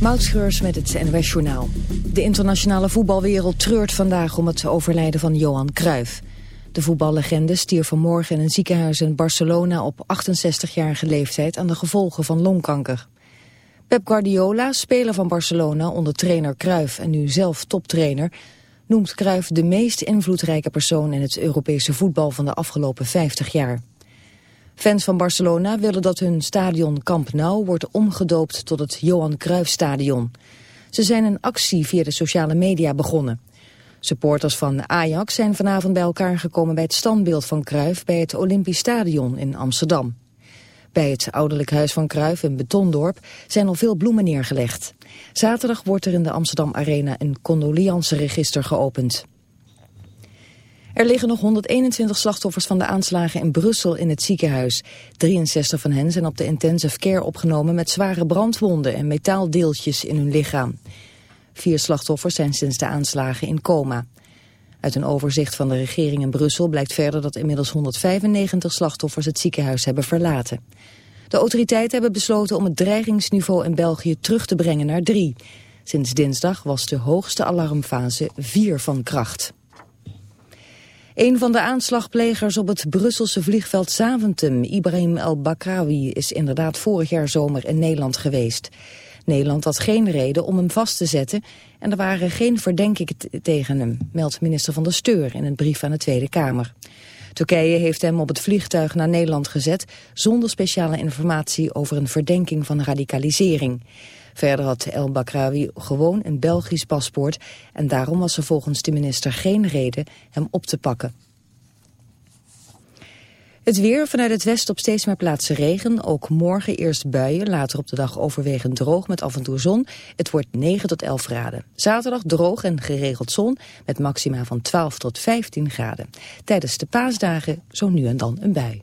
Moutschreurs met het NWS Journaal. De internationale voetbalwereld treurt vandaag om het overlijden van Johan Cruijff. De voetballegende stierf vanmorgen in een ziekenhuis in Barcelona op 68-jarige leeftijd aan de gevolgen van longkanker. Pep Guardiola, speler van Barcelona onder trainer Cruijff en nu zelf toptrainer, noemt Cruijff de meest invloedrijke persoon in het Europese voetbal van de afgelopen 50 jaar. Fans van Barcelona willen dat hun stadion Camp Nou wordt omgedoopt tot het Johan Cruijff Stadion. Ze zijn een actie via de sociale media begonnen. Supporters van Ajax zijn vanavond bij elkaar gekomen bij het standbeeld van Cruijff bij het Olympisch Stadion in Amsterdam. Bij het ouderlijk huis van Cruijff in Betondorp zijn al veel bloemen neergelegd. Zaterdag wordt er in de Amsterdam Arena een condoleanceregister geopend. Er liggen nog 121 slachtoffers van de aanslagen in Brussel in het ziekenhuis. 63 van hen zijn op de intensive care opgenomen met zware brandwonden en metaaldeeltjes in hun lichaam. Vier slachtoffers zijn sinds de aanslagen in coma. Uit een overzicht van de regering in Brussel blijkt verder dat inmiddels 195 slachtoffers het ziekenhuis hebben verlaten. De autoriteiten hebben besloten om het dreigingsniveau in België terug te brengen naar 3. Sinds dinsdag was de hoogste alarmfase 4 van kracht. Een van de aanslagplegers op het Brusselse vliegveld Zaventem, Ibrahim El-Bakrawi, is inderdaad vorig jaar zomer in Nederland geweest. Nederland had geen reden om hem vast te zetten en er waren geen verdenkingen tegen hem, meldt minister van der Steur in een brief aan de Tweede Kamer. Turkije heeft hem op het vliegtuig naar Nederland gezet zonder speciale informatie over een verdenking van radicalisering. Verder had El Bakrawi gewoon een Belgisch paspoort en daarom was er volgens de minister geen reden hem op te pakken. Het weer vanuit het westen op steeds meer plaatsen regen. Ook morgen eerst buien, later op de dag overwegend droog met af en toe zon. Het wordt 9 tot 11 graden. Zaterdag droog en geregeld zon met maxima van 12 tot 15 graden. Tijdens de paasdagen zo nu en dan een bui.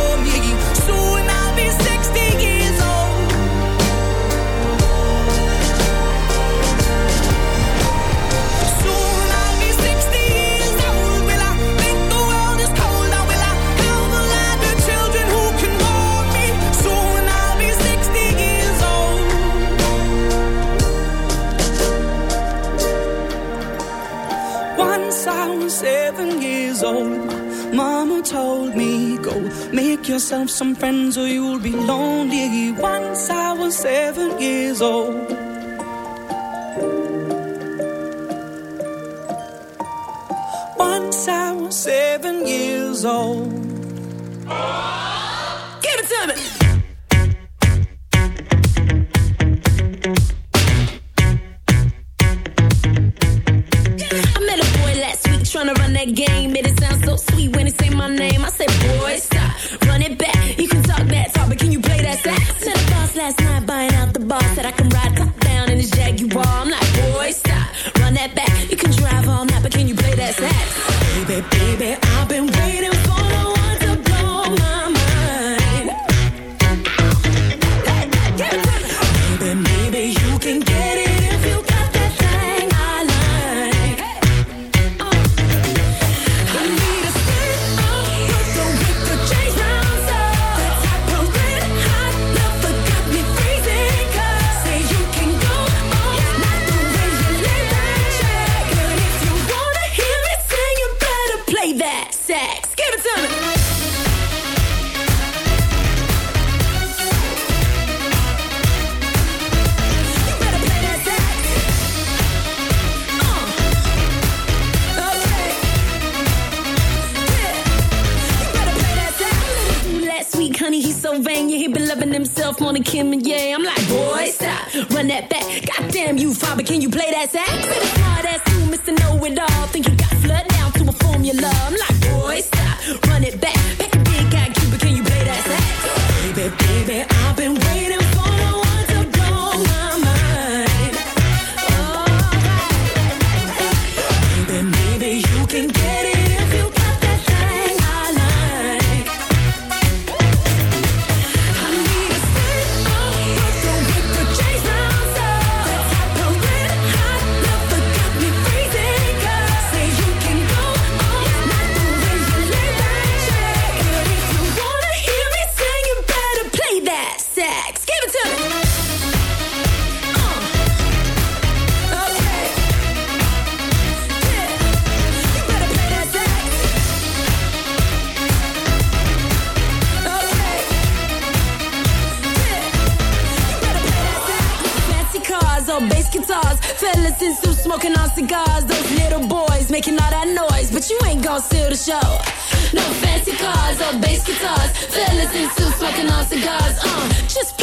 yourself some friends or you'll be lonely. Once I was seven years old. Once I was seven years old. Give it to me! I met a boy last week tryna run that game. It sound so sweet when he say my name. I You, can you play that sax?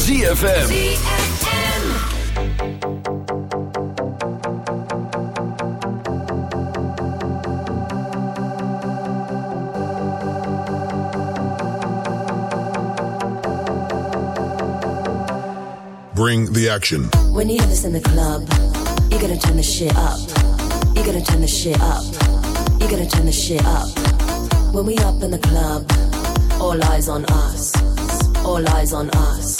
ZFM. Bring the action. When you have this in the club, you gotta turn the shit up. You gotta turn the shit up. You gotta turn the shit up. When we up in the club, all eyes on us. All eyes on us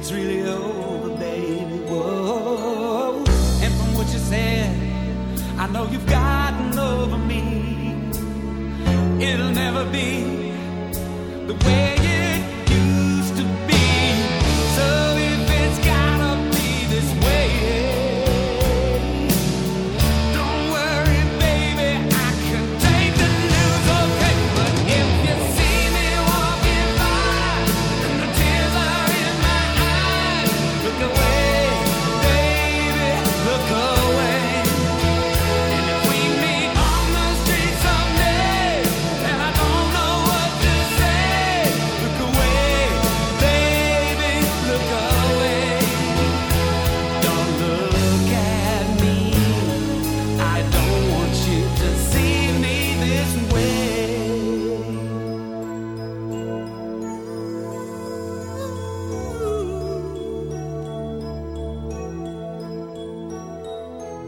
It's really over,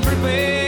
prepare.